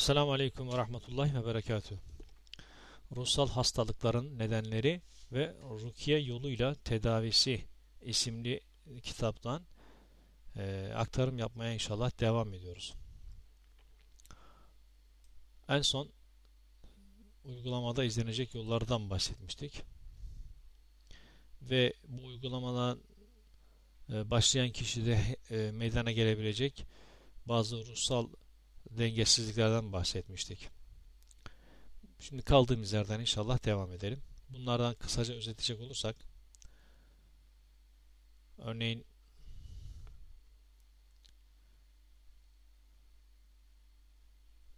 Selamun Aleyküm ve Rahmetullahi ve Berekatuhu. Ruhsal hastalıkların nedenleri ve rukiye yoluyla tedavisi isimli kitaptan e, aktarım yapmaya inşallah devam ediyoruz. En son uygulamada izlenecek yollardan bahsetmiştik. Ve bu uygulamadan e, başlayan kişide e, meydana gelebilecek bazı ruhsal dengesizliklerden bahsetmiştik. Şimdi kaldığımız yerden inşallah devam edelim. Bunlardan kısaca özetleyecek olursak örneğin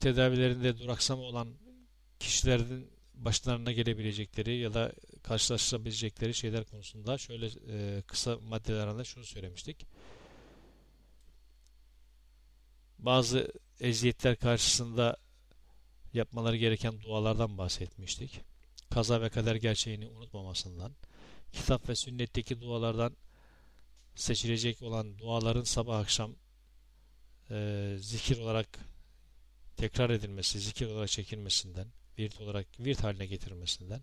tedavilerinde duraksama olan kişilerin başlarına gelebilecekleri ya da karşılaşabilecekleri şeyler konusunda şöyle e, kısa maddelerinde şunu söylemiştik. Bazı eziyetler karşısında yapmaları gereken dualardan bahsetmiştik. Kaza ve kader gerçeğini unutmamasından, kitap ve sünnetteki dualardan seçilecek olan duaların sabah akşam e, zikir olarak tekrar edilmesi, zikir olarak çekilmesinden, virt olarak virt haline getirilmesinden,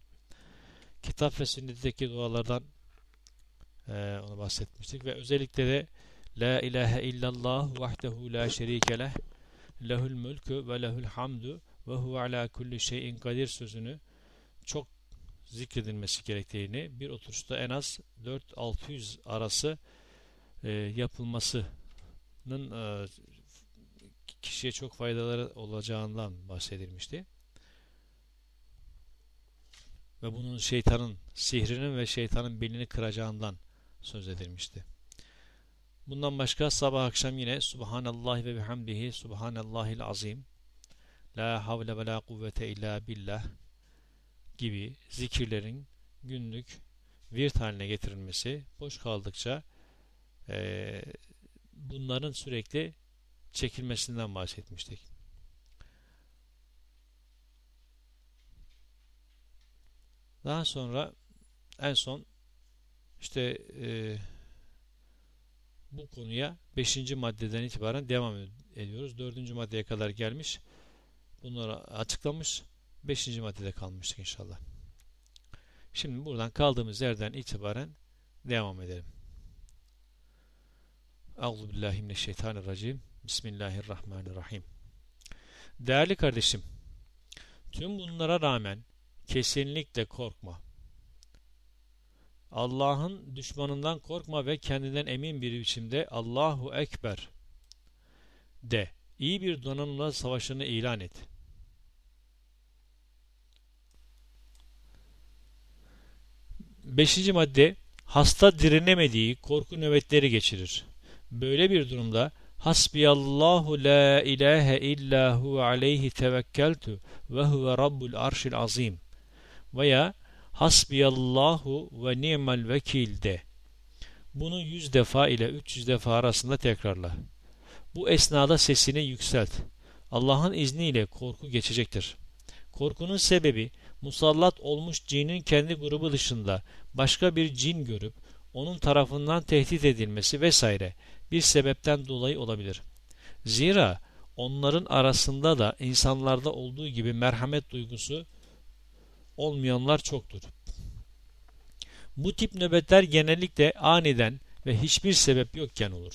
kitap ve sünnetteki dualardan e, onu bahsetmiştik ve özellikle de La ilahe illallah vahdehu la şerike leh lehul mülkü ve lehul hamdu ve huve ala kulli şeyin kadir sözünü çok zikredilmesi gerektiğini bir oturuşta en az 4-600 arası e, yapılmasının e, kişiye çok faydaları olacağından bahsedilmişti. Ve bunun şeytanın sihrinin ve şeytanın belini kıracağından söz edilmişti. Bundan başka sabah akşam yine Subhanallah ve bihamdihi Subhanallahil azim La havle ve la kuvvete illa billah gibi zikirlerin günlük virt haline getirilmesi boş kaldıkça e, bunların sürekli çekilmesinden bahsetmiştik. Daha sonra en son işte e, bu konuya 5. maddeden itibaren devam ediyoruz. 4. maddeye kadar gelmiş. Bunları açıklamış. 5. maddede kalmıştık inşallah. Şimdi buradan kaldığımız yerden itibaren devam edelim. Euzu billahi mineşşeytanirracim. Bismillahirrahmanirrahim. Değerli kardeşim, tüm bunlara rağmen kesinlikle korkma. Allah'ın düşmanından korkma ve kendinden emin bir biçimde Allahu Ekber de. İyi bir donanımla savaşını ilan et. Beşinci madde hasta direnemediği korku nöbetleri geçirir. Böyle bir durumda Hasbiyallahu la ilahe illa hu aleyhi tevekkeltu ve huve rabbul arşil azim veya Hasbiyallahu ve ni'mel vekil de. Bunu 100 defa ile 300 defa arasında tekrarla. Bu esnada sesini yükselt. Allah'ın izniyle korku geçecektir. Korkunun sebebi musallat olmuş cinin kendi grubu dışında başka bir cin görüp onun tarafından tehdit edilmesi vesaire bir sebepten dolayı olabilir. Zira onların arasında da insanlarda olduğu gibi merhamet duygusu olmayanlar çoktur. Bu tip nöbetler genellikle aniden ve hiçbir sebep yokken olur.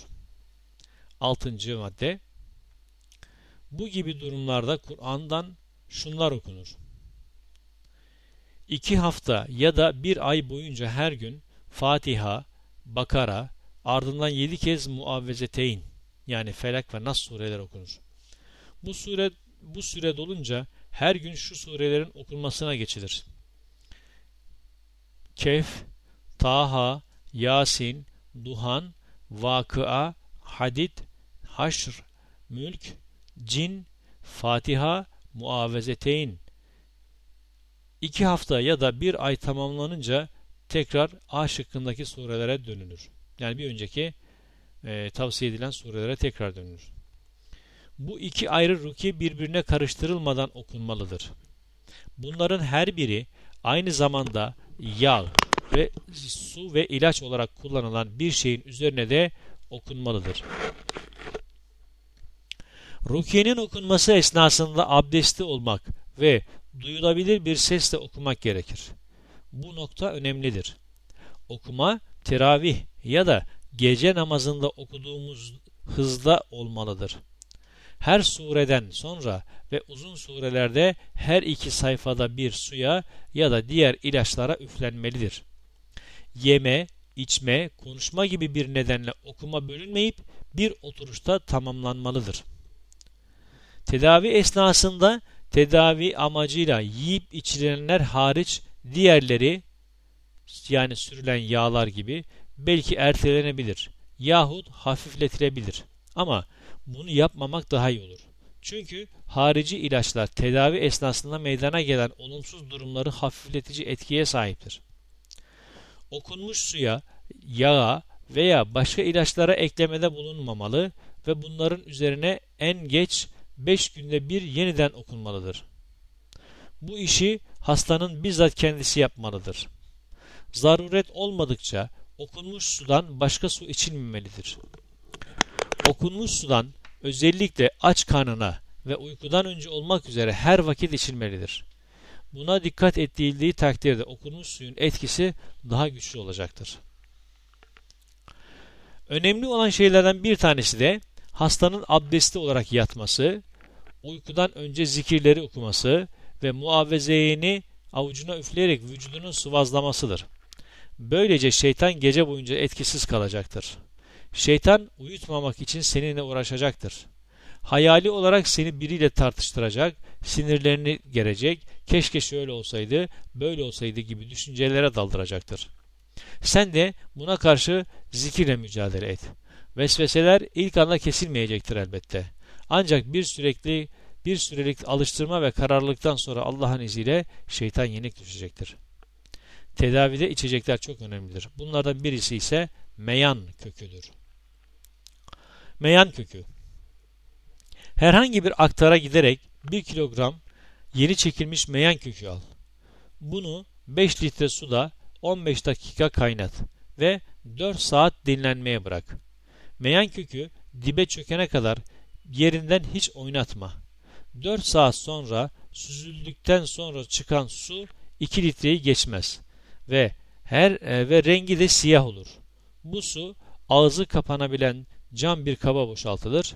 Altıncı madde Bu gibi durumlarda Kur'an'dan şunlar okunur. İki hafta ya da bir ay boyunca her gün Fatiha, Bakara, ardından yedi kez muavvezeteyn yani Felak ve Nas sureler okunur. Bu sure bu süre dolunca her gün şu surelerin okunmasına geçilir. Kehf, Taha, Yasin, Duhan, Vakıa, Hadid, Haşr, Mülk, Cin, Fatiha, Muavezeteyn. İki hafta ya da bir ay tamamlanınca tekrar A şıkkındaki surelere dönülür. Yani bir önceki e, tavsiye edilen surelere tekrar dönülür. Bu iki ayrı rukiye birbirine karıştırılmadan okunmalıdır. Bunların her biri aynı zamanda yağ ve su ve ilaç olarak kullanılan bir şeyin üzerine de okunmalıdır. Rukiyenin okunması esnasında abdestli olmak ve duyulabilir bir sesle okumak gerekir. Bu nokta önemlidir. Okuma teravih ya da gece namazında okuduğumuz hızda olmalıdır. Her sureden sonra ve uzun surelerde her iki sayfada bir suya ya da diğer ilaçlara üflenmelidir. Yeme, içme, konuşma gibi bir nedenle okuma bölünmeyip bir oturuşta tamamlanmalıdır. Tedavi esnasında tedavi amacıyla yiyip içilenler hariç diğerleri yani sürülen yağlar gibi belki ertelenebilir yahut hafifletilebilir. Ama bunu yapmamak daha iyi olur. Çünkü harici ilaçlar tedavi esnasında meydana gelen olumsuz durumları hafifletici etkiye sahiptir. Okunmuş suya, yağa veya başka ilaçlara eklemede bulunmamalı ve bunların üzerine en geç 5 günde bir yeniden okunmalıdır. Bu işi hastanın bizzat kendisi yapmalıdır. Zaruret olmadıkça okunmuş sudan başka su içilmemelidir. Okunmuş sudan özellikle aç karnına ve uykudan önce olmak üzere her vakit içilmelidir. Buna dikkat edildiği takdirde okunmuş suyun etkisi daha güçlü olacaktır. Önemli olan şeylerden bir tanesi de hastanın abdesti olarak yatması, uykudan önce zikirleri okuması ve muavvezeyini avucuna üfleyerek vücudunu sıvazlamasıdır. Böylece şeytan gece boyunca etkisiz kalacaktır. Şeytan uyutmamak için seninle uğraşacaktır. Hayali olarak seni biriyle tartıştıracak, sinirlerini gerecek, keşke şöyle olsaydı, böyle olsaydı gibi düşüncelere daldıracaktır. Sen de buna karşı zikirle mücadele et. Vesveseler ilk anda kesilmeyecektir elbette. Ancak bir sürekli bir sürelik alıştırma ve kararlılıktan sonra Allah'ın izniyle şeytan yenik düşecektir. Tedavide içecekler çok önemlidir. Bunlardan birisi ise meyan köküdür. Meyan kökü. Herhangi bir aktara giderek 1 kilogram yeni çekilmiş meyan kökü al. Bunu 5 litre suda 15 dakika kaynat ve 4 saat dinlenmeye bırak. Meyan kökü dibe çökene kadar yerinden hiç oynatma. 4 saat sonra süzüldükten sonra çıkan su 2 litreyi geçmez ve her e, ve rengi de siyah olur. Bu su ağzı kapanabilen cam bir kaba boşaltılır.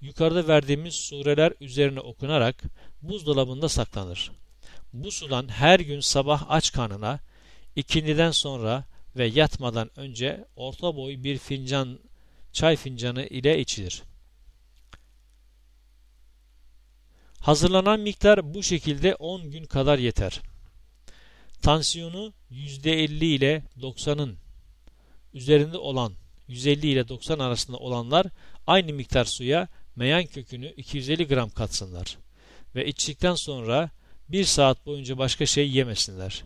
Yukarıda verdiğimiz sureler üzerine okunarak buzdolabında saklanır. Bu sudan her gün sabah aç karnına, ikindiden sonra ve yatmadan önce orta boy bir fincan çay fincanı ile içilir. Hazırlanan miktar bu şekilde 10 gün kadar yeter. Tansiyonu %50 ile 90'ın üzerinde olan 150 ile 90 arasında olanlar aynı miktar suya meyan kökünü 250 gram katsınlar ve içtikten sonra 1 saat boyunca başka şey yemesinler.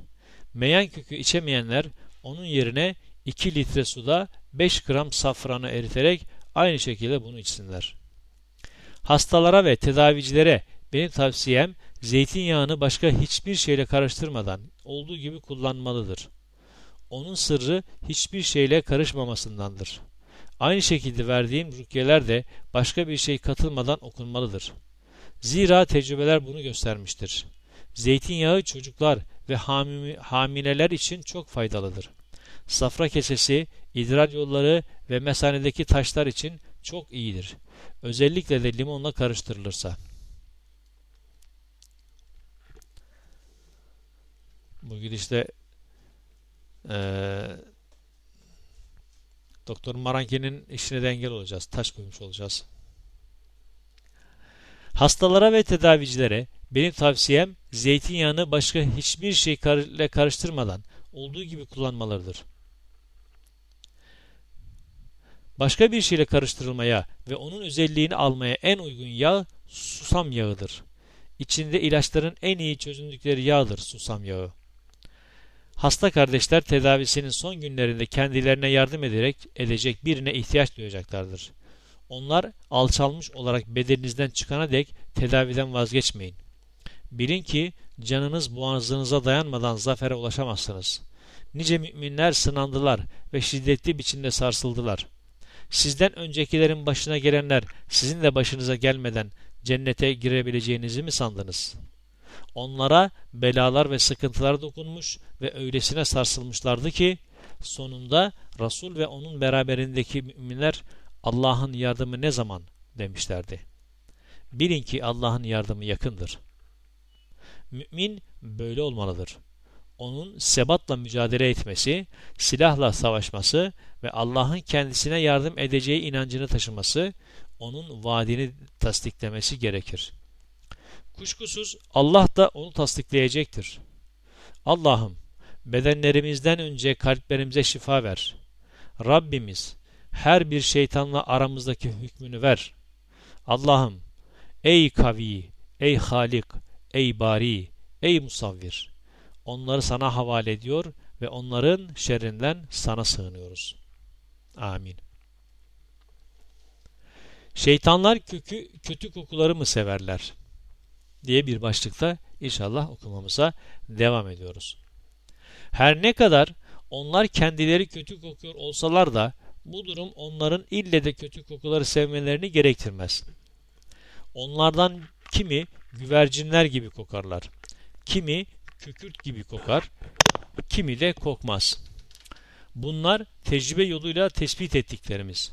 Meyan kökü içemeyenler onun yerine 2 litre suda 5 gram safranı eriterek aynı şekilde bunu içsinler. Hastalara ve tedavicilere benim tavsiyem zeytinyağını başka hiçbir şeyle karıştırmadan olduğu gibi kullanmalıdır. Onun sırrı hiçbir şeyle karışmamasındandır. Aynı şekilde verdiğim rükyeler de başka bir şey katılmadan okunmalıdır. Zira tecrübeler bunu göstermiştir. Zeytinyağı çocuklar ve hamileler için çok faydalıdır. Safra kesesi, idrar yolları ve mesanedeki taşlar için çok iyidir. Özellikle de limonla karıştırılırsa. Bu gidişte ee, Doktor Maranki'nin işine de engel olacağız. Taş koymuş olacağız. Hastalara ve tedavicilere benim tavsiyem zeytinyağını başka hiçbir şey ile karıştırmadan olduğu gibi kullanmalarıdır. Başka bir şeyle karıştırılmaya ve onun özelliğini almaya en uygun yağ susam yağıdır. İçinde ilaçların en iyi çözündükleri yağdır susam yağı. Hasta kardeşler tedavisinin son günlerinde kendilerine yardım ederek edecek birine ihtiyaç duyacaklardır. Onlar alçalmış olarak bedeninizden çıkana dek tedaviden vazgeçmeyin. Bilin ki canınız boğazınıza dayanmadan zafere ulaşamazsınız. Nice müminler sınandılar ve şiddetli biçimde sarsıldılar. Sizden öncekilerin başına gelenler sizin de başınıza gelmeden cennete girebileceğinizi mi sandınız? Onlara belalar ve sıkıntılar dokunmuş ve öylesine sarsılmışlardı ki sonunda Resul ve onun beraberindeki müminler Allah'ın yardımı ne zaman demişlerdi. Bilin ki Allah'ın yardımı yakındır. Mümin böyle olmalıdır. Onun sebatla mücadele etmesi, silahla savaşması ve Allah'ın kendisine yardım edeceği inancını taşıması, onun vaadini tasdiklemesi gerekir. Kuşkusuz Allah da onu tasdikleyecektir. Allah'ım bedenlerimizden önce kalplerimize şifa ver. Rabbimiz her bir şeytanla aramızdaki hükmünü ver. Allah'ım ey kavi, ey halik, ey bari, ey musavvir. Onları sana havale ediyor ve onların şerrinden sana sığınıyoruz. Amin. Şeytanlar kökü, kötü kokuları mı severler? Diye bir başlıkta inşallah okumamıza devam ediyoruz. Her ne kadar onlar kendileri kötü kokuyor olsalar da bu durum onların ille de kötü kokuları sevmelerini gerektirmez. Onlardan kimi güvercinler gibi kokarlar, kimi kükürt gibi kokar, kimi de kokmaz. Bunlar tecrübe yoluyla tespit ettiklerimiz.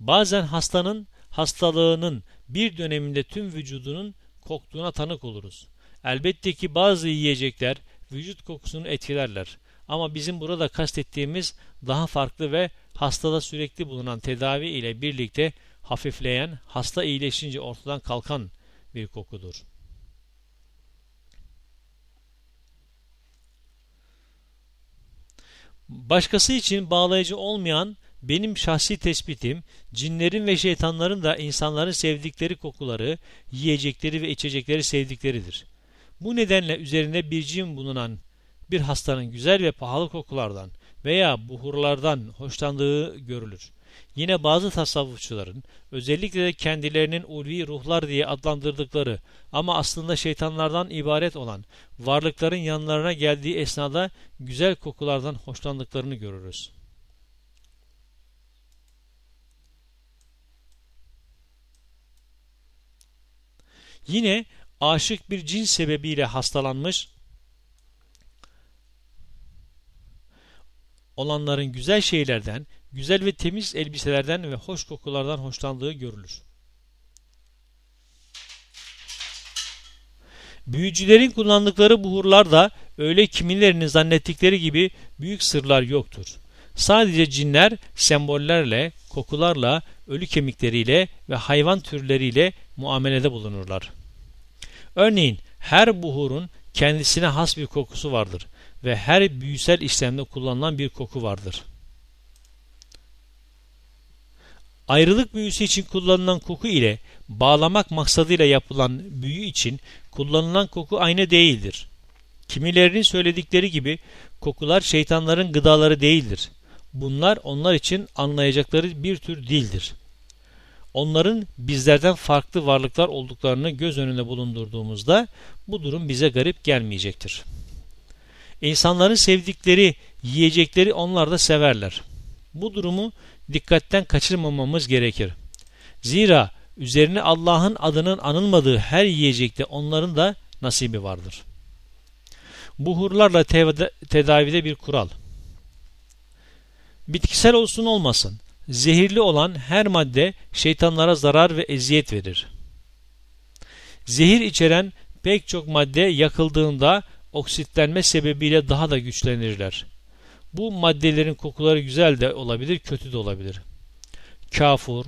Bazen hastanın hastalığının bir döneminde tüm vücudunun koktuğuna tanık oluruz. Elbette ki bazı yiyecekler vücut kokusunu etkilerler. Ama bizim burada kastettiğimiz daha farklı ve hastada sürekli bulunan tedavi ile birlikte hafifleyen, hasta iyileşince ortadan kalkan bir kokudur. Başkası için bağlayıcı olmayan benim şahsi tespitim cinlerin ve şeytanların da insanların sevdikleri kokuları, yiyecekleri ve içecekleri sevdikleridir. Bu nedenle üzerinde bir cin bulunan bir hastanın güzel ve pahalı kokulardan veya buhurlardan hoşlandığı görülür. Yine bazı tasavvufçuların özellikle de kendilerinin ulvi ruhlar diye adlandırdıkları ama aslında şeytanlardan ibaret olan varlıkların yanlarına geldiği esnada güzel kokulardan hoşlandıklarını görürüz. Yine aşık bir cin sebebiyle hastalanmış olanların güzel şeylerden, güzel ve temiz elbiselerden ve hoş kokulardan hoşlandığı görülür. Büyücülerin kullandıkları buhurlar da öyle kimilerinin zannettikleri gibi büyük sırlar yoktur. Sadece cinler sembollerle, kokularla, ölü kemikleriyle ve hayvan türleriyle muamelede bulunurlar. Örneğin her buhurun kendisine has bir kokusu vardır ve her büyüsel işlemde kullanılan bir koku vardır. Ayrılık büyüsü için kullanılan koku ile bağlamak maksadıyla yapılan büyü için kullanılan koku aynı değildir. Kimilerinin söyledikleri gibi kokular şeytanların gıdaları değildir. Bunlar onlar için anlayacakları bir tür dildir. Onların bizlerden farklı varlıklar olduklarını göz önünde bulundurduğumuzda bu durum bize garip gelmeyecektir. İnsanların sevdikleri yiyecekleri onlar da severler. Bu durumu dikkatten kaçırmamamız gerekir. Zira üzerine Allah'ın adının anılmadığı her yiyecekte onların da nasibi vardır. Buhurlarla tedavide bir kural. Bitkisel olsun olmasın, zehirli olan her madde şeytanlara zarar ve eziyet verir. Zehir içeren pek çok madde yakıldığında oksitlenme sebebiyle daha da güçlenirler. Bu maddelerin kokuları güzel de olabilir, kötü de olabilir. Kafur,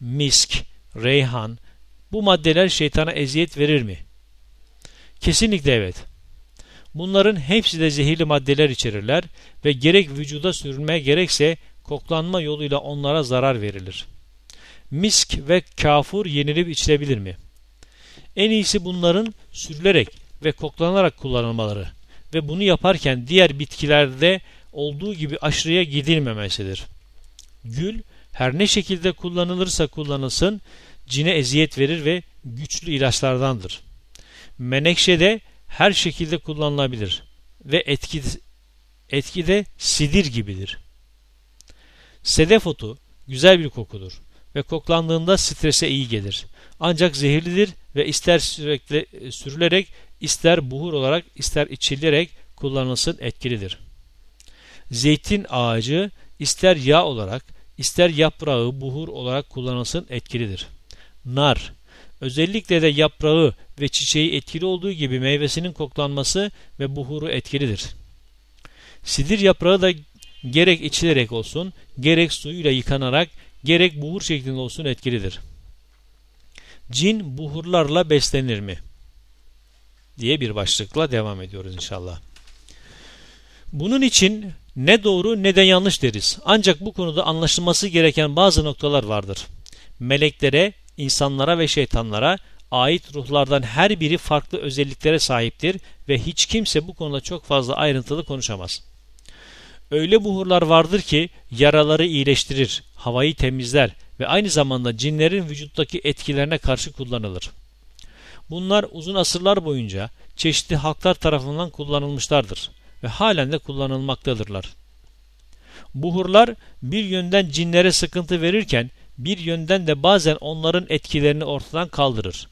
misk, reyhan bu maddeler şeytana eziyet verir mi? Kesinlikle evet. Bunların hepsi de zehirli maddeler içerirler ve gerek vücuda sürülme gerekse koklanma yoluyla onlara zarar verilir. Misk ve kafur yenilip içilebilir mi? En iyisi bunların sürülerek ve koklanarak kullanılmaları ve bunu yaparken diğer bitkilerde olduğu gibi aşırıya gidilmemesidir. Gül her ne şekilde kullanılırsa kullanılsın cine eziyet verir ve güçlü ilaçlardandır. Menekşe de her şekilde kullanılabilir ve etki, etki de sidir gibidir. Sedef otu, güzel bir kokudur ve koklandığında strese iyi gelir. Ancak zehirlidir ve ister sürekli e, sürülerek, ister buhur olarak, ister içilerek kullanılsın etkilidir. Zeytin ağacı ister yağ olarak, ister yaprağı buhur olarak kullanılsın etkilidir. Nar, özellikle de yaprağı ve çiçeği etkili olduğu gibi meyvesinin koklanması ve buhuru etkilidir. Sidir yaprağı da gerek içilerek olsun, gerek suyuyla yıkanarak, gerek buhur şeklinde olsun etkilidir. Cin buhurlarla beslenir mi? diye bir başlıkla devam ediyoruz inşallah. Bunun için ne doğru ne de yanlış deriz. Ancak bu konuda anlaşılması gereken bazı noktalar vardır. Meleklere, insanlara ve şeytanlara ait ruhlardan her biri farklı özelliklere sahiptir ve hiç kimse bu konuda çok fazla ayrıntılı konuşamaz. Öyle buhurlar vardır ki yaraları iyileştirir, havayı temizler ve aynı zamanda cinlerin vücuttaki etkilerine karşı kullanılır. Bunlar uzun asırlar boyunca çeşitli halklar tarafından kullanılmışlardır ve halen de kullanılmaktadırlar. Buhurlar bir yönden cinlere sıkıntı verirken bir yönden de bazen onların etkilerini ortadan kaldırır.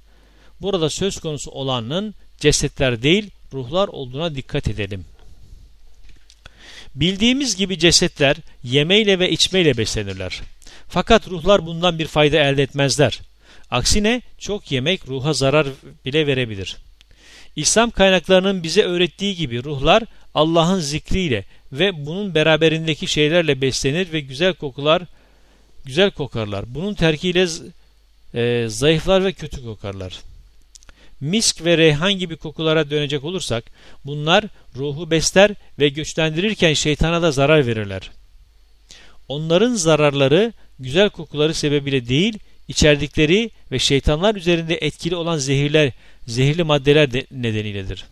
Burada söz konusu olanın cesetler değil ruhlar olduğuna dikkat edelim. Bildiğimiz gibi cesetler yemeyle ve içmeyle beslenirler. Fakat ruhlar bundan bir fayda elde etmezler. Aksine çok yemek ruha zarar bile verebilir. İslam kaynaklarının bize öğrettiği gibi ruhlar Allah'ın zikriyle ve bunun beraberindeki şeylerle beslenir ve güzel kokular güzel kokarlar. Bunun terkiyle e, zayıflar ve kötü kokarlar. Misk ve reyhan gibi kokulara dönecek olursak bunlar ruhu besler ve güçlendirirken şeytana da zarar verirler. Onların zararları güzel kokuları sebebiyle değil, içerdikleri ve şeytanlar üzerinde etkili olan zehirler, zehirli maddeler de nedeniyledir.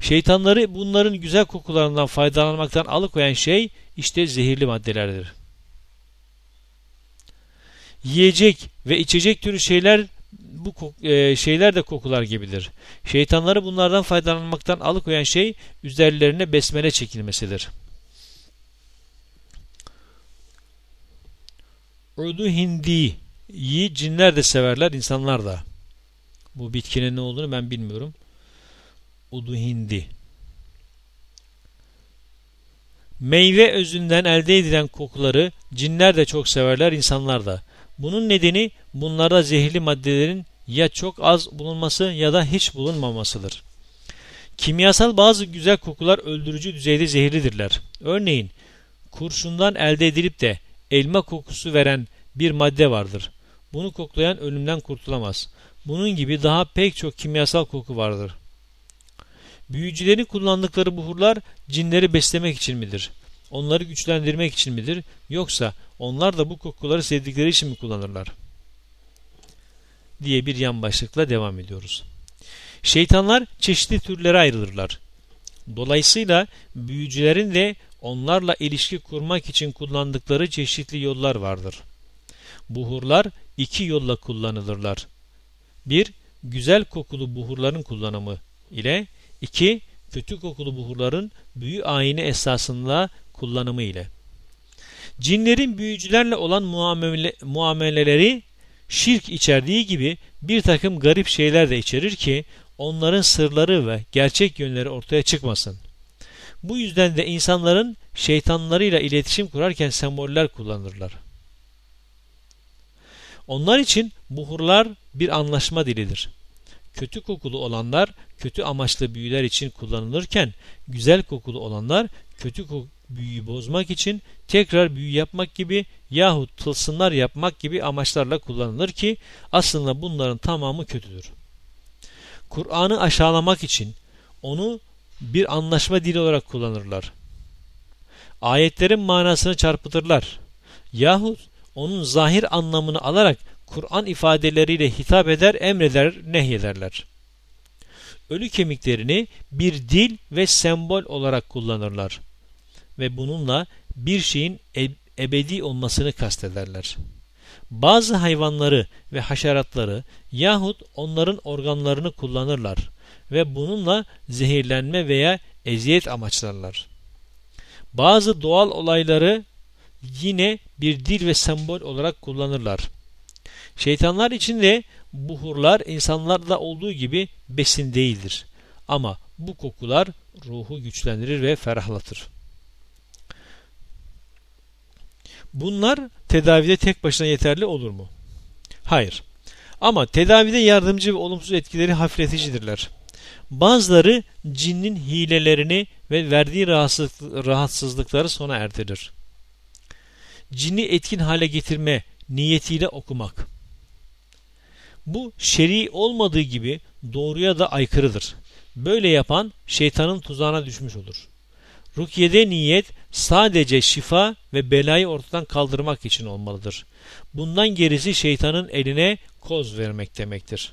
Şeytanları bunların güzel kokularından faydalanmaktan alıkoyan şey işte zehirli maddelerdir. Yiyecek ve içecek türü şeyler bu e, şeyler de kokular gibidir. Şeytanları bunlardan faydalanmaktan alıkoyan şey üzerlerine besmele çekilmesidir. Udu hindiyi cinler de severler, insanlar da. Bu bitkinin ne olduğunu ben bilmiyorum. Udu hindi. Meyve özünden elde edilen kokuları cinler de çok severler, insanlar da. Bunun nedeni bunlarda zehirli maddelerin ya çok az bulunması ya da hiç bulunmamasıdır. Kimyasal bazı güzel kokular öldürücü düzeyde zehirlidirler. Örneğin kurşundan elde edilip de elma kokusu veren bir madde vardır. Bunu koklayan ölümden kurtulamaz. Bunun gibi daha pek çok kimyasal koku vardır. Büyücülerin kullandıkları buhurlar cinleri beslemek için midir? Onları güçlendirmek için midir? Yoksa onlar da bu kokuları sevdikleri için mi kullanırlar? Diye bir yan başlıkla devam ediyoruz. Şeytanlar çeşitli türlere ayrılırlar. Dolayısıyla büyücülerin de onlarla ilişki kurmak için kullandıkları çeşitli yollar vardır. Buhurlar iki yolla kullanılırlar. Bir, güzel kokulu buhurların kullanımı ile iki, kötü kokulu buhurların büyü ayini esasında kullanımı ile. Cinlerin büyücülerle olan muamele, muameleleri şirk içerdiği gibi bir takım garip şeyler de içerir ki onların sırları ve gerçek yönleri ortaya çıkmasın. Bu yüzden de insanların şeytanlarıyla iletişim kurarken semboller kullanırlar. Onlar için buhurlar bir anlaşma dilidir. Kötü kokulu olanlar kötü amaçlı büyüler için kullanılırken güzel kokulu olanlar kötü büyüyü bozmak için tekrar büyü yapmak gibi yahut tılsımlar yapmak gibi amaçlarla kullanılır ki aslında bunların tamamı kötüdür. Kur'an'ı aşağılamak için onu bir anlaşma dili olarak kullanırlar. Ayetlerin manasını çarpıtırlar. Yahut onun zahir anlamını alarak Kur'an ifadeleriyle hitap eder, emreder, nehyederler. Ölü kemiklerini bir dil ve sembol olarak kullanırlar ve bununla bir şeyin ebedi olmasını kastederler. Bazı hayvanları ve haşeratları yahut onların organlarını kullanırlar ve bununla zehirlenme veya eziyet amaçlarlar. Bazı doğal olayları yine bir dil ve sembol olarak kullanırlar. Şeytanlar için de buhurlar insanlarda olduğu gibi besin değildir. Ama bu kokular ruhu güçlendirir ve ferahlatır. Bunlar tedavide tek başına yeterli olur mu? Hayır. Ama tedavide yardımcı ve olumsuz etkileri hafifleticidirler. Bazıları cinnin hilelerini ve verdiği rahatsızlıkları sona erdirir. Cinni etkin hale getirme niyetiyle okumak. Bu şer'i olmadığı gibi doğruya da aykırıdır. Böyle yapan şeytanın tuzağına düşmüş olur. Rukiye'de niyet sadece şifa ve belayı ortadan kaldırmak için olmalıdır. Bundan gerisi şeytanın eline koz vermek demektir.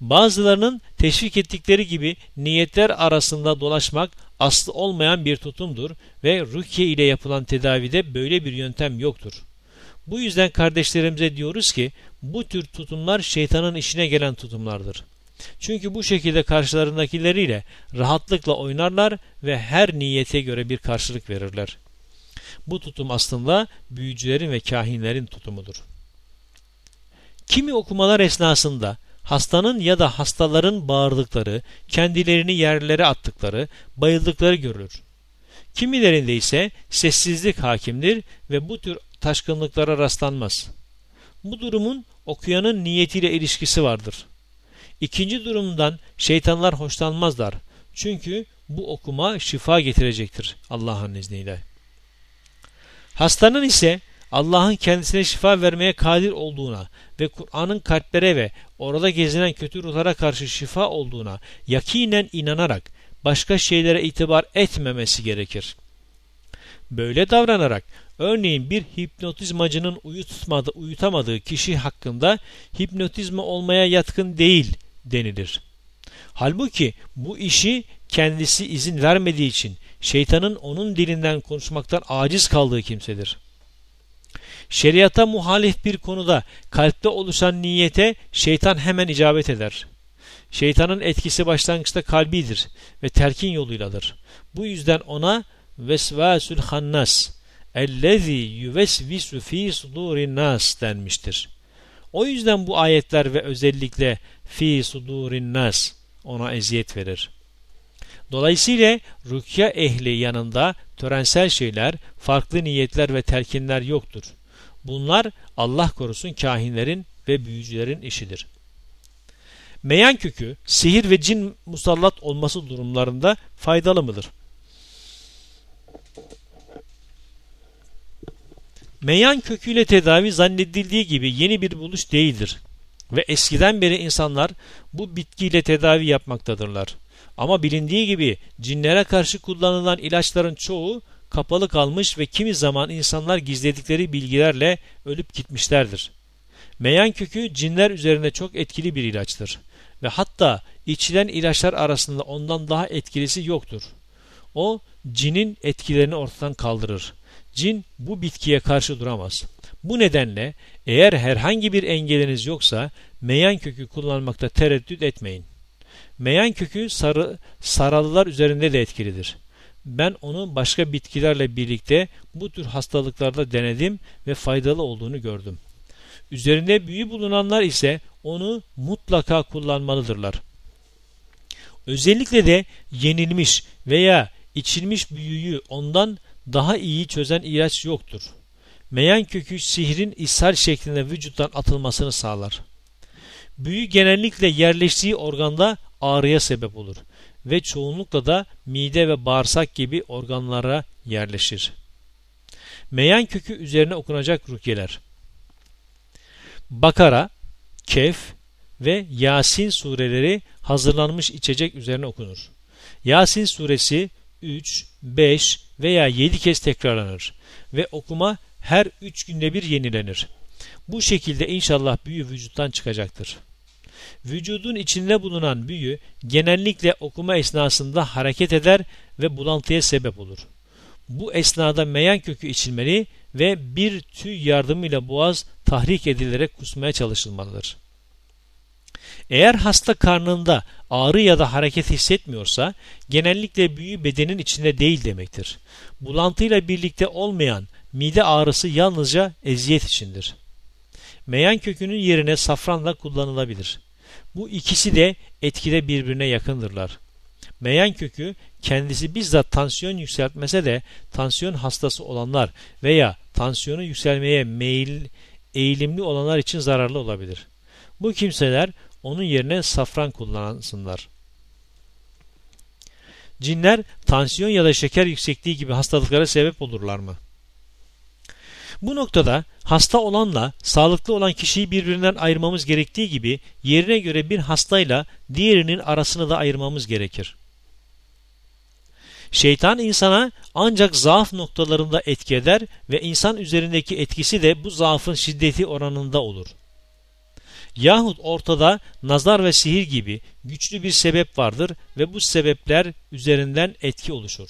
Bazılarının teşvik ettikleri gibi niyetler arasında dolaşmak aslı olmayan bir tutumdur ve rukiye ile yapılan tedavide böyle bir yöntem yoktur. Bu yüzden kardeşlerimize diyoruz ki bu tür tutumlar şeytanın işine gelen tutumlardır. Çünkü bu şekilde karşılarındakileriyle rahatlıkla oynarlar ve her niyete göre bir karşılık verirler. Bu tutum aslında büyücülerin ve kahinlerin tutumudur. Kimi okumalar esnasında hastanın ya da hastaların bağırdıkları, kendilerini yerlere attıkları, bayıldıkları görülür. Kimilerinde ise sessizlik hakimdir ve bu tür taşkınlıklara rastlanmaz. Bu durumun okuyanın niyetiyle ilişkisi vardır. İkinci durumdan şeytanlar hoşlanmazlar. Çünkü bu okuma şifa getirecektir Allah'ın izniyle. Hastanın ise Allah'ın kendisine şifa vermeye kadir olduğuna ve Kur'an'ın kalplere ve orada gezinen kötü ruhlara karşı şifa olduğuna yakinen inanarak başka şeylere itibar etmemesi gerekir. Böyle davranarak örneğin bir hipnotizmacının uyutmadı, uyutamadığı kişi hakkında hipnotizma olmaya yatkın değil denilir. Halbuki bu işi kendisi izin vermediği için şeytanın onun dilinden konuşmaktan aciz kaldığı kimsedir. Şeriata muhalif bir konuda kalpte oluşan niyete şeytan hemen icabet eder. Şeytanın etkisi başlangıçta kalbidir ve terkin yoluyladır. Bu yüzden ona vesvasül hannas ellezî yüvesvisu fî sudurin nas denmiştir. O yüzden bu ayetler ve özellikle fi sudurin nas ona eziyet verir. Dolayısıyla rükya ehli yanında törensel şeyler, farklı niyetler ve telkinler yoktur. Bunlar Allah korusun kahinlerin ve büyücülerin işidir. Meyan kökü sihir ve cin musallat olması durumlarında faydalı mıdır? Meyan köküyle tedavi zannedildiği gibi yeni bir buluş değildir. Ve eskiden beri insanlar bu bitkiyle tedavi yapmaktadırlar. Ama bilindiği gibi cinlere karşı kullanılan ilaçların çoğu kapalı kalmış ve kimi zaman insanlar gizledikleri bilgilerle ölüp gitmişlerdir. Meyan kökü cinler üzerinde çok etkili bir ilaçtır ve hatta içilen ilaçlar arasında ondan daha etkilisi yoktur. O cinin etkilerini ortadan kaldırır. Cin bu bitkiye karşı duramaz. Bu nedenle eğer herhangi bir engeliniz yoksa meyan kökü kullanmakta tereddüt etmeyin. Meyan kökü sarı, saralılar üzerinde de etkilidir. Ben onu başka bitkilerle birlikte bu tür hastalıklarda denedim ve faydalı olduğunu gördüm. Üzerinde büyü bulunanlar ise onu mutlaka kullanmalıdırlar. Özellikle de yenilmiş veya içilmiş büyüyü ondan daha iyi çözen ilaç yoktur. Meyan kökü sihrin ishal şeklinde vücuttan atılmasını sağlar. Büyü genellikle yerleştiği organda ağrıya sebep olur ve çoğunlukla da mide ve bağırsak gibi organlara yerleşir. Meyan kökü üzerine okunacak rukiyeler. Bakara, Kehf ve Yasin sureleri hazırlanmış içecek üzerine okunur. Yasin suresi 3, 5 veya 7 kez tekrarlanır ve okuma her 3 günde bir yenilenir. Bu şekilde inşallah büyü vücuttan çıkacaktır. Vücudun içinde bulunan büyü genellikle okuma esnasında hareket eder ve bulantıya sebep olur. Bu esnada meyan kökü içilmeli ve bir tüy yardımıyla boğaz tahrik edilerek kusmaya çalışılmalıdır. Eğer hasta karnında ağrı ya da hareket hissetmiyorsa genellikle büyü bedenin içinde değil demektir. Bulantıyla birlikte olmayan mide ağrısı yalnızca eziyet içindir. Meyan kökünün yerine safran da kullanılabilir. Bu ikisi de etkide birbirine yakındırlar. Meyan kökü kendisi bizzat tansiyon yükseltmese de tansiyon hastası olanlar veya tansiyonu yükselmeye meyil, eğilimli olanlar için zararlı olabilir. Bu kimseler onun yerine safran kullansınlar. Cinler tansiyon ya da şeker yüksekliği gibi hastalıklara sebep olurlar mı? Bu noktada hasta olanla sağlıklı olan kişiyi birbirinden ayırmamız gerektiği gibi yerine göre bir hastayla diğerinin arasını da ayırmamız gerekir. Şeytan insana ancak zaaf noktalarında etki eder ve insan üzerindeki etkisi de bu zaafın şiddeti oranında olur. Yahut ortada nazar ve sihir gibi güçlü bir sebep vardır ve bu sebepler üzerinden etki oluşur.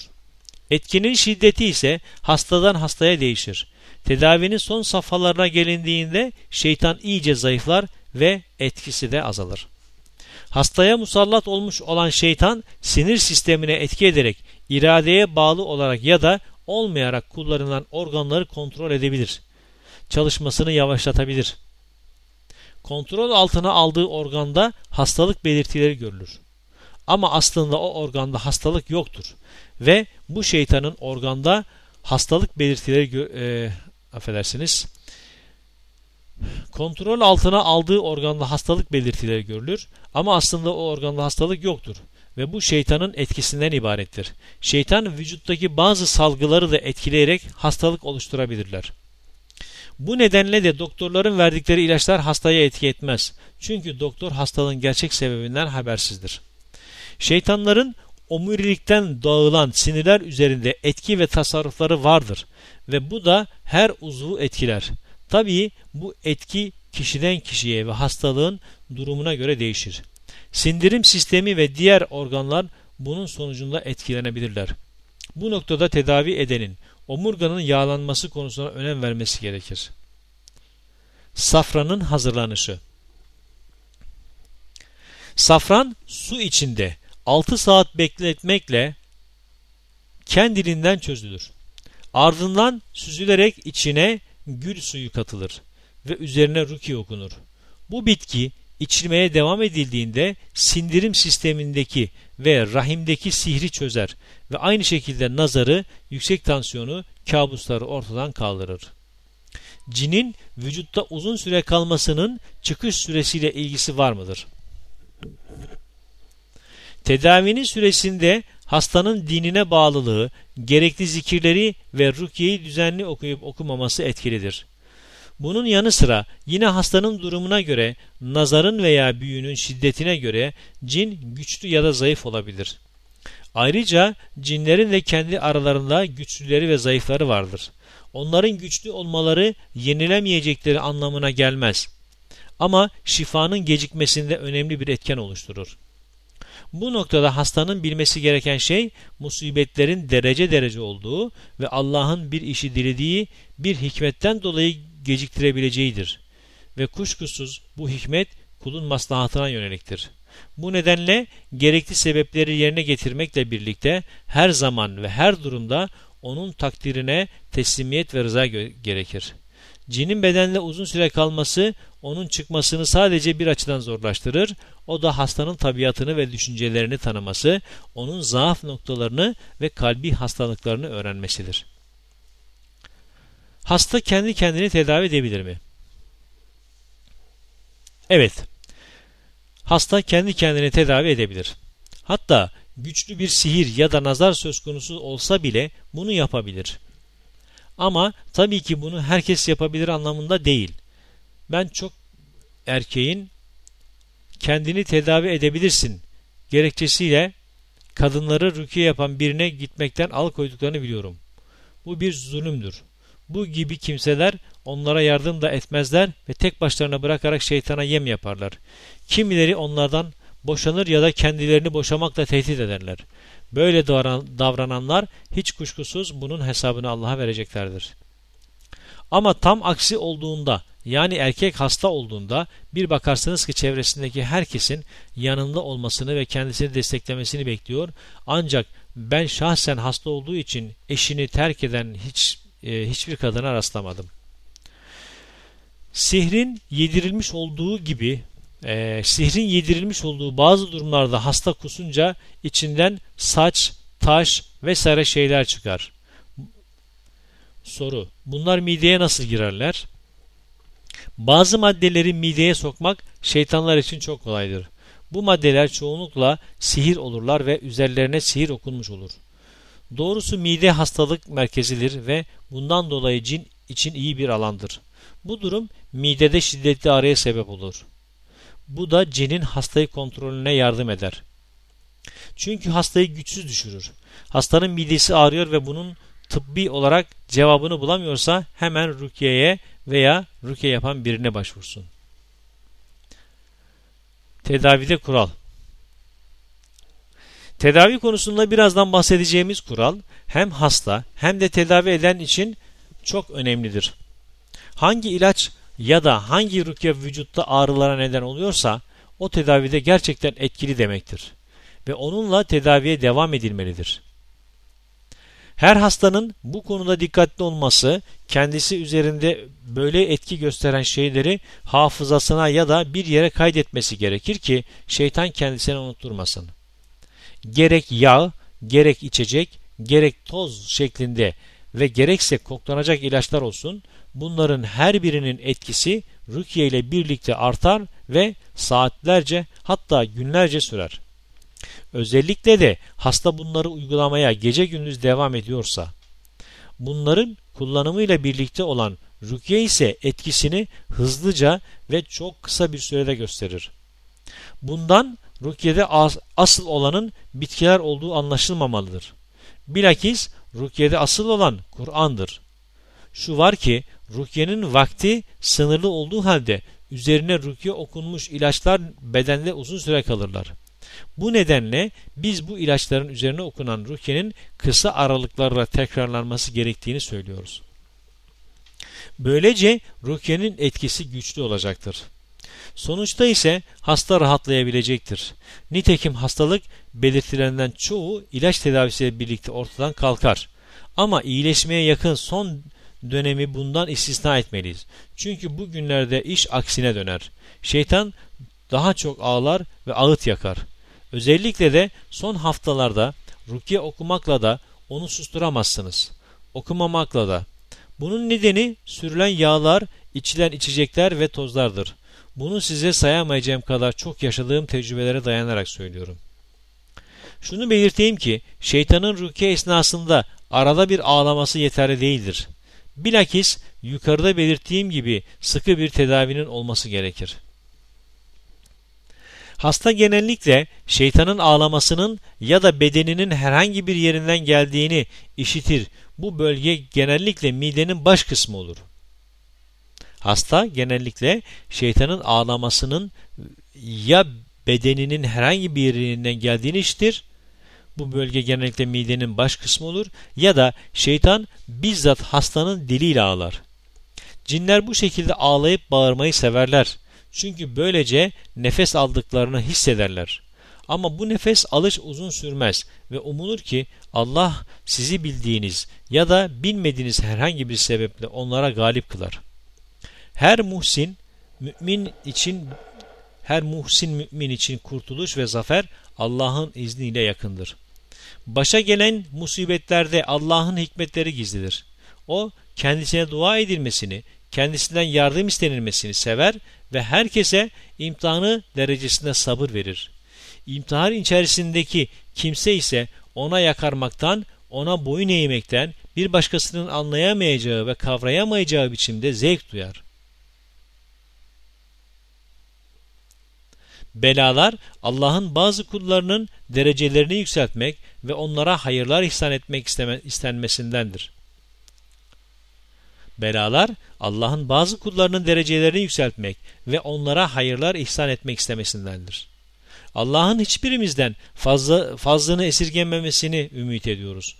Etkinin şiddeti ise hastadan hastaya değişir. Tedavinin son safhalarına gelindiğinde şeytan iyice zayıflar ve etkisi de azalır. Hastaya musallat olmuş olan şeytan sinir sistemine etki ederek iradeye bağlı olarak ya da olmayarak kullanılan organları kontrol edebilir. Çalışmasını yavaşlatabilir. Kontrol altına aldığı organda hastalık belirtileri görülür. Ama aslında o organda hastalık yoktur ve bu şeytanın organda hastalık belirtileri e, affedersiniz kontrol altına aldığı organda hastalık belirtileri görülür ama aslında o organda hastalık yoktur ve bu şeytanın etkisinden ibarettir. Şeytan vücuttaki bazı salgıları da etkileyerek hastalık oluşturabilirler. Bu nedenle de doktorların verdikleri ilaçlar hastaya etki etmez. Çünkü doktor hastalığın gerçek sebebinden habersizdir. Şeytanların omurilikten dağılan sinirler üzerinde etki ve tasarrufları vardır ve bu da her uzvu etkiler. Tabii bu etki kişiden kişiye ve hastalığın durumuna göre değişir. Sindirim sistemi ve diğer organlar bunun sonucunda etkilenebilirler. Bu noktada tedavi edenin omurganın yağlanması konusuna önem vermesi gerekir. Safranın hazırlanışı Safran su içinde 6 saat bekletmekle kendiliğinden çözülür. Ardından süzülerek içine gül suyu katılır ve üzerine ruki okunur. Bu bitki içilmeye devam edildiğinde sindirim sistemindeki ve rahimdeki sihri çözer ve aynı şekilde nazarı, yüksek tansiyonu, kabusları ortadan kaldırır. Cinin vücutta uzun süre kalmasının çıkış süresiyle ilgisi var mıdır? Tedavinin süresinde hastanın dinine bağlılığı, gerekli zikirleri ve rukiyeyi düzenli okuyup okumaması etkilidir. Bunun yanı sıra yine hastanın durumuna göre, nazarın veya büyünün şiddetine göre cin güçlü ya da zayıf olabilir. Ayrıca cinlerin de kendi aralarında güçlüleri ve zayıfları vardır. Onların güçlü olmaları yenilemeyecekleri anlamına gelmez. Ama şifanın gecikmesinde önemli bir etken oluşturur. Bu noktada hastanın bilmesi gereken şey musibetlerin derece derece olduğu ve Allah'ın bir işi dilediği bir hikmetten dolayı geciktirebileceğidir. Ve kuşkusuz bu hikmet kulun maslahatına yöneliktir. Bu nedenle gerekli sebepleri yerine getirmekle birlikte her zaman ve her durumda onun takdirine teslimiyet ve rıza gerekir. Cinin bedenle uzun süre kalması onun çıkmasını sadece bir açıdan zorlaştırır. O da hastanın tabiatını ve düşüncelerini tanıması, onun zaaf noktalarını ve kalbi hastalıklarını öğrenmesidir. Hasta kendi kendini tedavi edebilir mi? Evet. Hasta kendi kendini tedavi edebilir. Hatta güçlü bir sihir ya da nazar söz konusu olsa bile bunu yapabilir. Ama tabii ki bunu herkes yapabilir anlamında değil. Ben çok erkeğin kendini tedavi edebilirsin gerekçesiyle kadınları rukiye yapan birine gitmekten alıkoyduklarını biliyorum. Bu bir zulümdür. Bu gibi kimseler onlara yardım da etmezler ve tek başlarına bırakarak şeytana yem yaparlar. Kimileri onlardan boşanır ya da kendilerini boşamakla tehdit ederler. Böyle davrananlar hiç kuşkusuz bunun hesabını Allah'a vereceklerdir. Ama tam aksi olduğunda yani erkek hasta olduğunda bir bakarsınız ki çevresindeki herkesin yanında olmasını ve kendisini desteklemesini bekliyor. Ancak ben şahsen hasta olduğu için eşini terk eden hiç e, hiçbir kadına rastlamadım. Sihrin yedirilmiş olduğu gibi e, sihrin yedirilmiş olduğu bazı durumlarda hasta kusunca içinden saç, taş vesaire şeyler çıkar. Soru. Bunlar mideye nasıl girerler? Bazı maddeleri mideye sokmak şeytanlar için çok kolaydır. Bu maddeler çoğunlukla sihir olurlar ve üzerlerine sihir okunmuş olur. Doğrusu mide hastalık merkezidir ve bundan dolayı cin için iyi bir alandır. Bu durum midede şiddetli ağrıya sebep olur. Bu da cinin hastayı kontrolüne yardım eder. Çünkü hastayı güçsüz düşürür. Hastanın midesi ağrıyor ve bunun tıbbi olarak cevabını bulamıyorsa hemen rukiyeye veya rukiye yapan birine başvursun. Tedavide kural Tedavi konusunda birazdan bahsedeceğimiz kural hem hasta hem de tedavi eden için çok önemlidir. Hangi ilaç ya da hangi rukiye vücutta ağrılara neden oluyorsa o tedavide gerçekten etkili demektir ve onunla tedaviye devam edilmelidir. Her hastanın bu konuda dikkatli olması, kendisi üzerinde böyle etki gösteren şeyleri hafızasına ya da bir yere kaydetmesi gerekir ki şeytan kendisine unutturmasın. Gerek yağ, gerek içecek, gerek toz şeklinde ve gerekse koklanacak ilaçlar olsun, bunların her birinin etkisi rukiye ile birlikte artar ve saatlerce hatta günlerce sürer. Özellikle de hasta bunları uygulamaya gece gündüz devam ediyorsa, bunların kullanımıyla birlikte olan rukiye ise etkisini hızlıca ve çok kısa bir sürede gösterir. Bundan rukiyede asıl olanın bitkiler olduğu anlaşılmamalıdır. Bilakis rukiyede asıl olan Kur'an'dır. Şu var ki rukiyenin vakti sınırlı olduğu halde üzerine rukiye okunmuş ilaçlar bedende uzun süre kalırlar. Bu nedenle biz bu ilaçların üzerine okunan rukiyenin kısa aralıklarla tekrarlanması gerektiğini söylüyoruz. Böylece rukiyenin etkisi güçlü olacaktır. Sonuçta ise hasta rahatlayabilecektir. Nitekim hastalık belirtilerinden çoğu ilaç tedavisiyle birlikte ortadan kalkar. Ama iyileşmeye yakın son dönemi bundan istisna etmeliyiz. Çünkü bu günlerde iş aksine döner. Şeytan daha çok ağlar ve ağıt yakar. Özellikle de son haftalarda rukiye okumakla da onu susturamazsınız. Okumamakla da. Bunun nedeni sürülen yağlar, içilen içecekler ve tozlardır. Bunu size sayamayacağım kadar çok yaşadığım tecrübelere dayanarak söylüyorum. Şunu belirteyim ki şeytanın rukiye esnasında arada bir ağlaması yeterli değildir. Bilakis yukarıda belirttiğim gibi sıkı bir tedavinin olması gerekir. Hasta genellikle şeytanın ağlamasının ya da bedeninin herhangi bir yerinden geldiğini işitir. Bu bölge genellikle midenin baş kısmı olur. Hasta genellikle şeytanın ağlamasının ya bedeninin herhangi bir yerinden geldiğini işitir. Bu bölge genellikle midenin baş kısmı olur ya da şeytan bizzat hastanın diliyle ağlar. Cinler bu şekilde ağlayıp bağırmayı severler. Çünkü böylece nefes aldıklarını hissederler. Ama bu nefes alış uzun sürmez ve umulur ki Allah sizi bildiğiniz ya da bilmediğiniz herhangi bir sebeple onlara galip kılar. Her muhsin mümin için her muhsin mümin için kurtuluş ve zafer Allah'ın izniyle yakındır. Başa gelen musibetlerde Allah'ın hikmetleri gizlidir. O kendisine dua edilmesini, kendisinden yardım istenilmesini sever ve herkese imtihanı derecesinde sabır verir. İmtihan içerisindeki kimse ise ona yakarmaktan, ona boyun eğmekten, bir başkasının anlayamayacağı ve kavrayamayacağı biçimde zevk duyar. Belalar Allah'ın bazı kullarının derecelerini yükseltmek ve onlara hayırlar ihsan etmek istenmesindendir. Belalar Allah'ın bazı kullarının derecelerini yükseltmek ve onlara hayırlar ihsan etmek istemesindendir. Allah'ın hiçbirimizden fazla, fazlını esirgememesini ümit ediyoruz.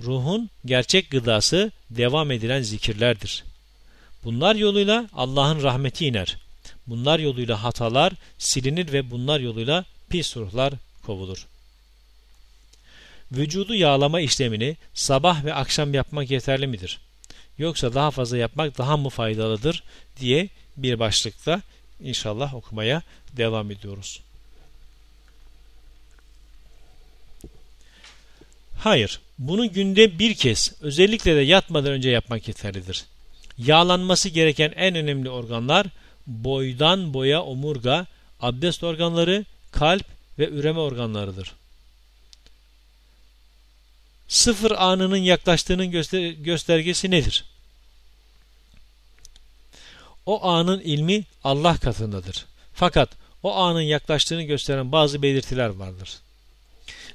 Ruhun gerçek gıdası devam edilen zikirlerdir. Bunlar yoluyla Allah'ın rahmeti iner. Bunlar yoluyla hatalar silinir ve bunlar yoluyla pis ruhlar kovulur. Vücudu yağlama işlemini sabah ve akşam yapmak yeterli midir? yoksa daha fazla yapmak daha mı faydalıdır diye bir başlıkta inşallah okumaya devam ediyoruz. Hayır, bunu günde bir kez özellikle de yatmadan önce yapmak yeterlidir. Yağlanması gereken en önemli organlar boydan boya omurga, abdest organları, kalp ve üreme organlarıdır. Sıfır anının yaklaştığının göster göstergesi nedir? O anın ilmi Allah katındadır. Fakat o anın yaklaştığını gösteren bazı belirtiler vardır.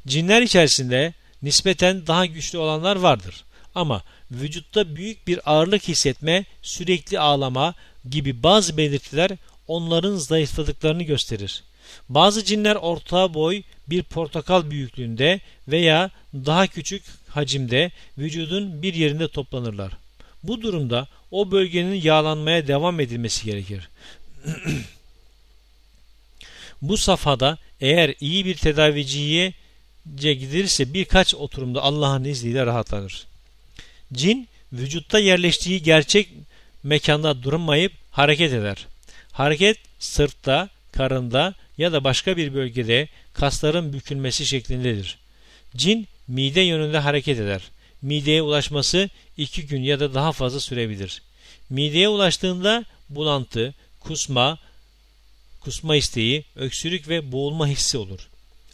Cinler içerisinde nispeten daha güçlü olanlar vardır. Ama vücutta büyük bir ağırlık hissetme, sürekli ağlama gibi bazı belirtiler onların zayıfladıklarını gösterir. Bazı cinler orta boy bir portakal büyüklüğünde veya daha küçük hacimde vücudun bir yerinde toplanırlar. Bu durumda o bölgenin yağlanmaya devam edilmesi gerekir. Bu safhada eğer iyi bir tedaviciye gidilirse birkaç oturumda Allah'ın izniyle rahatlanır. Cin vücutta yerleştiği gerçek mekanda durmayıp hareket eder. Hareket sırtta, karında ya da başka bir bölgede kasların bükülmesi şeklindedir. Cin mide yönünde hareket eder. Mideye ulaşması iki gün ya da daha fazla sürebilir. Mideye ulaştığında bulantı, kusma, kusma isteği, öksürük ve boğulma hissi olur.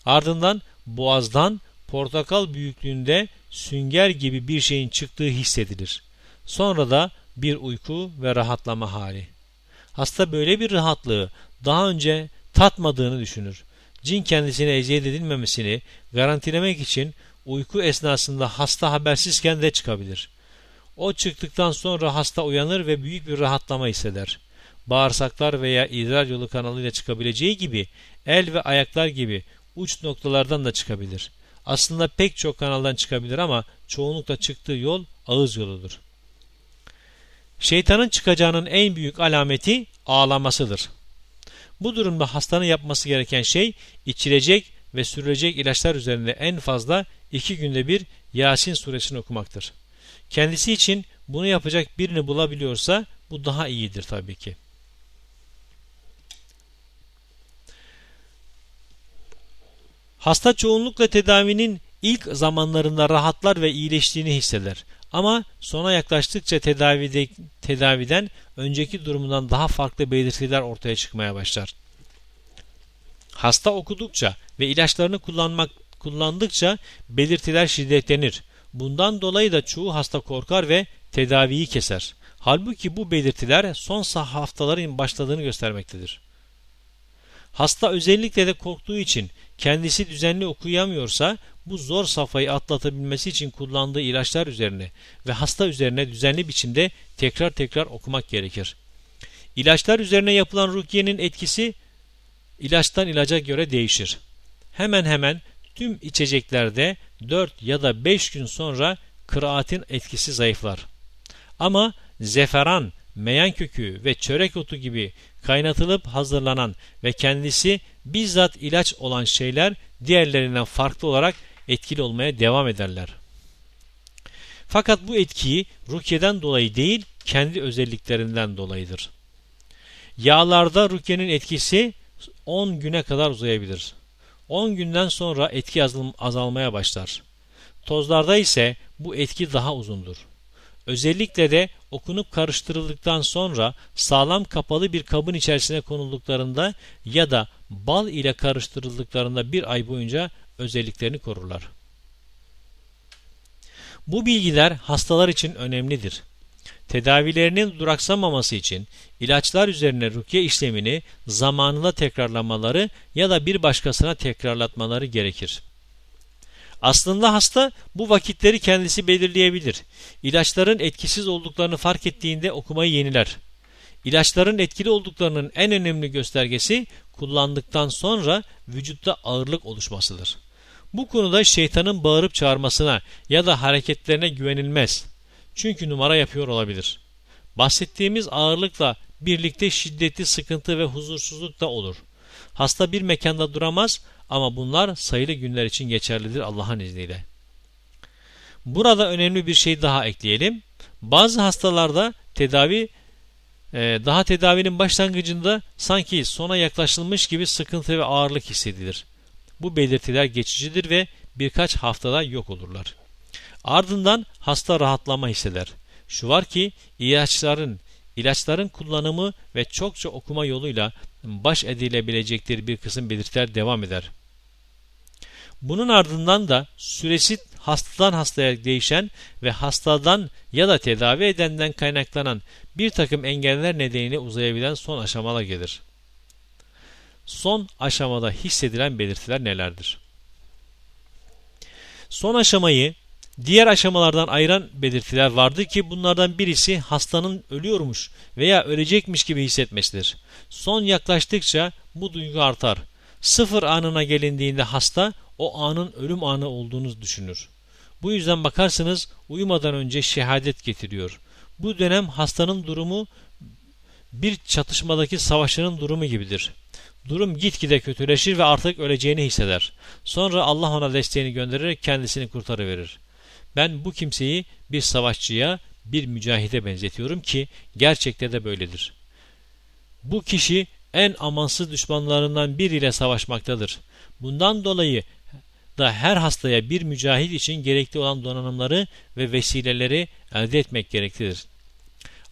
Ardından boğazdan portakal büyüklüğünde sünger gibi bir şeyin çıktığı hissedilir. Sonra da bir uyku ve rahatlama hali. Hasta böyle bir rahatlığı daha önce tatmadığını düşünür. Cin kendisine eziyet edilmemesini garantilemek için uyku esnasında hasta habersizken de çıkabilir. O çıktıktan sonra hasta uyanır ve büyük bir rahatlama hisseder. Bağırsaklar veya idrar yolu kanalıyla çıkabileceği gibi el ve ayaklar gibi uç noktalardan da çıkabilir. Aslında pek çok kanaldan çıkabilir ama çoğunlukla çıktığı yol ağız yoludur. Şeytanın çıkacağının en büyük alameti ağlamasıdır. Bu durumda hastanın yapması gereken şey içilecek ve sürülecek ilaçlar üzerinde en fazla iki günde bir Yasin suresini okumaktır. Kendisi için bunu yapacak birini bulabiliyorsa bu daha iyidir tabii ki. Hasta çoğunlukla tedavinin ilk zamanlarında rahatlar ve iyileştiğini hisseder. Ama sona yaklaştıkça tedavide, tedaviden önceki durumundan daha farklı belirtiler ortaya çıkmaya başlar. Hasta okudukça ve ilaçlarını kullanmak kullandıkça belirtiler şiddetlenir. Bundan dolayı da çoğu hasta korkar ve tedaviyi keser. Halbuki bu belirtiler son haftaların başladığını göstermektedir. Hasta özellikle de korktuğu için kendisi düzenli okuyamıyorsa bu zor safhayı atlatabilmesi için kullandığı ilaçlar üzerine ve hasta üzerine düzenli biçimde tekrar tekrar okumak gerekir. İlaçlar üzerine yapılan rukiyenin etkisi ilaçtan ilaca göre değişir. Hemen hemen tüm içeceklerde 4 ya da 5 gün sonra kıraatin etkisi zayıflar. Ama zeferan, meyan kökü ve çörek otu gibi kaynatılıp hazırlanan ve kendisi bizzat ilaç olan şeyler diğerlerinden farklı olarak etkili olmaya devam ederler. Fakat bu etkiyi rukyeden dolayı değil, kendi özelliklerinden dolayıdır. Yağlarda rukyenin etkisi 10 güne kadar uzayabilir. 10 günden sonra etki azalmaya başlar. Tozlarda ise bu etki daha uzundur. Özellikle de okunup karıştırıldıktan sonra sağlam kapalı bir kabın içerisine konulduklarında ya da bal ile karıştırıldıklarında bir ay boyunca özelliklerini korurlar. Bu bilgiler hastalar için önemlidir. Tedavilerinin duraksamaması için ilaçlar üzerine rukiye işlemini zamanında tekrarlamaları ya da bir başkasına tekrarlatmaları gerekir. Aslında hasta bu vakitleri kendisi belirleyebilir. İlaçların etkisiz olduklarını fark ettiğinde okumayı yeniler. İlaçların etkili olduklarının en önemli göstergesi kullandıktan sonra vücutta ağırlık oluşmasıdır. Bu konuda şeytanın bağırıp çağırmasına ya da hareketlerine güvenilmez. Çünkü numara yapıyor olabilir. Bahsettiğimiz ağırlıkla birlikte şiddetli sıkıntı ve huzursuzluk da olur. Hasta bir mekanda duramaz ama bunlar sayılı günler için geçerlidir Allah'ın izniyle. Burada önemli bir şey daha ekleyelim. Bazı hastalarda tedavi e, daha tedavinin başlangıcında sanki sona yaklaşılmış gibi sıkıntı ve ağırlık hissedilir. Bu belirtiler geçicidir ve birkaç haftada yok olurlar. Ardından hasta rahatlama hisseder. Şu var ki ilaçların ilaçların kullanımı ve çokça okuma yoluyla baş edilebilecektir bir kısım belirtiler devam eder. Bunun ardından da süresi hastadan hastaya değişen ve hastadan ya da tedavi edenden kaynaklanan bir takım engeller nedeniyle uzayabilen son aşamala gelir. Son aşamada hissedilen belirtiler nelerdir? Son aşamayı diğer aşamalardan ayıran belirtiler vardı ki bunlardan birisi hastanın ölüyormuş veya ölecekmiş gibi hissetmesidir. Son yaklaştıkça bu duygu artar. Sıfır anına gelindiğinde hasta o anın ölüm anı olduğunu düşünür. Bu yüzden bakarsınız uyumadan önce şehadet getiriyor. Bu dönem hastanın durumu bir çatışmadaki savaşçının durumu gibidir. Durum gitgide kötüleşir ve artık öleceğini hisseder. Sonra Allah ona desteğini göndererek kendisini kurtarıverir. Ben bu kimseyi bir savaşçıya, bir mücahide benzetiyorum ki gerçekte de böyledir. Bu kişi en amansız düşmanlarından biriyle savaşmaktadır. Bundan dolayı da her hastaya bir mücahit için gerekli olan donanımları ve vesileleri elde etmek gereklidir.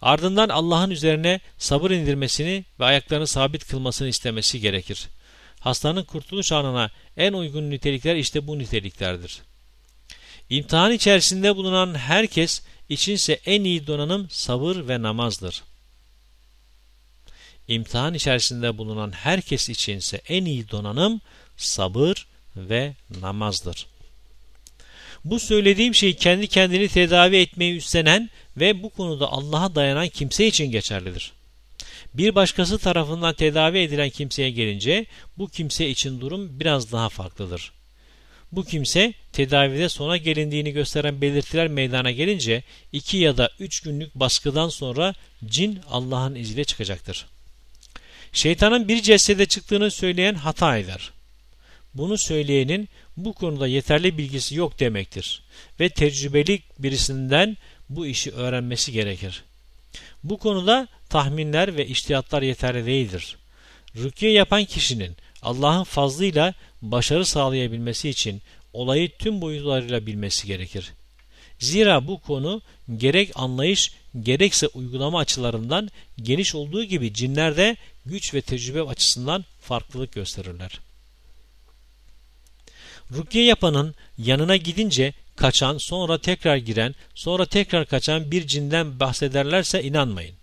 Ardından Allah'ın üzerine sabır indirmesini ve ayaklarını sabit kılmasını istemesi gerekir. Hastanın kurtuluş anına en uygun nitelikler işte bu niteliklerdir. İmtihan içerisinde bulunan herkes içinse en iyi donanım sabır ve namazdır. İmtihan içerisinde bulunan herkes içinse en iyi donanım sabır ve namazdır. Bu söylediğim şey kendi kendini tedavi etmeyi üstlenen ve bu konuda Allah'a dayanan kimse için geçerlidir. Bir başkası tarafından tedavi edilen kimseye gelince bu kimse için durum biraz daha farklıdır. Bu kimse tedavide sona gelindiğini gösteren belirtiler meydana gelince iki ya da üç günlük baskıdan sonra cin Allah'ın izniyle çıkacaktır. Şeytanın bir cesede çıktığını söyleyen hata eder. Bunu söyleyenin bu konuda yeterli bilgisi yok demektir ve tecrübeli birisinden bu işi öğrenmesi gerekir. Bu konuda tahminler ve iştihatlar yeterli değildir. Rukiye yapan kişinin Allah'ın fazlıyla başarı sağlayabilmesi için olayı tüm boyutlarıyla bilmesi gerekir. Zira bu konu gerek anlayış gerekse uygulama açılarından geniş olduğu gibi cinlerde güç ve tecrübe açısından farklılık gösterirler. Rukiye yapanın yanına gidince kaçan, sonra tekrar giren, sonra tekrar kaçan bir cinden bahsederlerse inanmayın.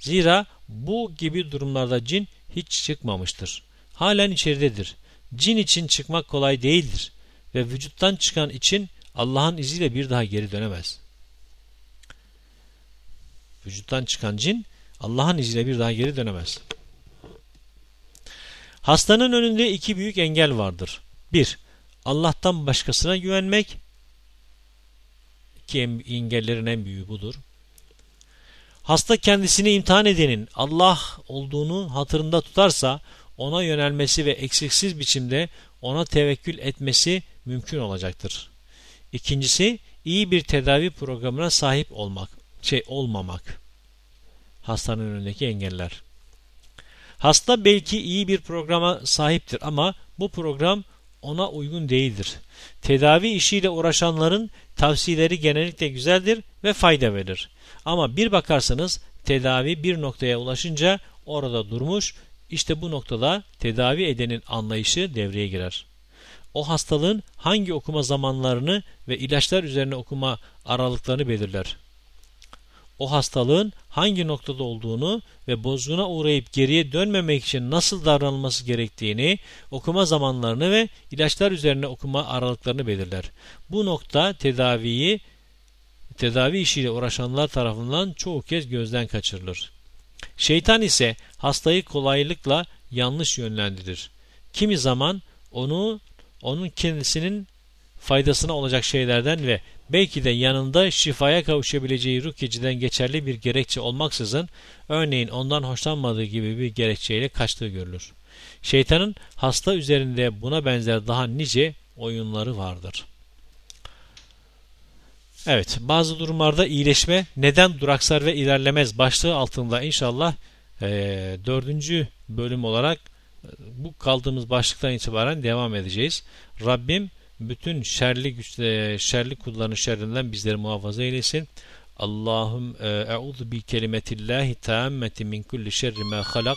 Zira bu gibi durumlarda cin hiç çıkmamıştır. Halen içeridedir. Cin için çıkmak kolay değildir ve vücuttan çıkan için Allah'ın izniyle bir daha geri dönemez. Vücuttan çıkan cin Allah'ın izniyle bir daha geri dönemez. Hastanın önünde iki büyük engel vardır. Bir, Allah'tan başkasına güvenmek ki engellerin en büyüğü budur. Hasta kendisini imtihan edenin Allah olduğunu hatırında tutarsa ona yönelmesi ve eksiksiz biçimde ona tevekkül etmesi mümkün olacaktır. İkincisi iyi bir tedavi programına sahip olmak, şey olmamak. Hastanın önündeki engeller. Hasta belki iyi bir programa sahiptir ama bu program ona uygun değildir. Tedavi işiyle uğraşanların tavsiyeleri genellikle güzeldir ve fayda verir. Ama bir bakarsanız tedavi bir noktaya ulaşınca orada durmuş, işte bu noktada tedavi edenin anlayışı devreye girer. O hastalığın hangi okuma zamanlarını ve ilaçlar üzerine okuma aralıklarını belirler o hastalığın hangi noktada olduğunu ve bozguna uğrayıp geriye dönmemek için nasıl davranılması gerektiğini, okuma zamanlarını ve ilaçlar üzerine okuma aralıklarını belirler. Bu nokta tedaviyi tedavi işiyle uğraşanlar tarafından çoğu kez gözden kaçırılır. Şeytan ise hastayı kolaylıkla yanlış yönlendirir. Kimi zaman onu onun kendisinin faydasına olacak şeylerden ve belki de yanında şifaya kavuşabileceği rukyeciden geçerli bir gerekçe olmaksızın örneğin ondan hoşlanmadığı gibi bir gerekçeyle kaçtığı görülür. Şeytanın hasta üzerinde buna benzer daha nice oyunları vardır. Evet, bazı durumlarda iyileşme neden duraksar ve ilerlemez başlığı altında inşallah e, dördüncü bölüm olarak e, bu kaldığımız başlıktan itibaren devam edeceğiz. Rabbim bütün şerli güçle, şerli kulların şerrinden bizleri muhafaza eylesin. Allahum e'udhu bi kelimetillahi taammeti min kulli şerri ma halak